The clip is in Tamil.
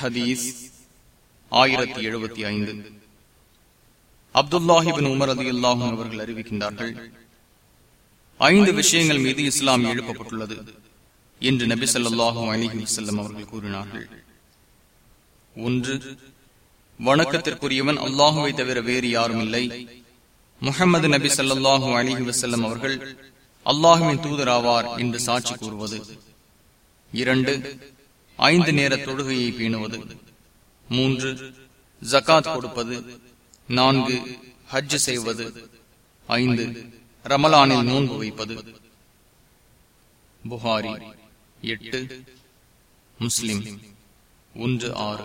ஹதீஸ் ஆயிரத்தி எழுபத்தி ஐந்து. அப்துல்லாஹிபின் உமர் அதி அல்லாஹும் அவர்கள் அறிவிக்கின்றார்கள் ஐந்து விஷயங்கள் மீது இஸ்லாம் எழுப்பப்பட்டுள்ளது என்று நபி சொல்லாஹும் அலிஹி வசல்லம் அவர்கள் கூறினார்கள். ஒன்று வணக்கத்திற்குரியவன் அல்லாஹுவை தவிர வேறு யாரும் இல்லை. முகமது நபி சல்லாஹூ அலிஹி வசல்லம் அவர்கள் அல்லாஹுவின் தூதராவார் என்று சாட்சி கூறுவது. இரண்டு ஐந்து நேர தொழுகையை பேணுவது. மூன்று ஜக்காத் கொடுப்பது. நான்கு ஹஜ் செய்வது. ஐந்து ரமலானில் நோன்பு வைப்பது. புகாரி எட்டு முஸ்லிம் ஒன்று ஆறு.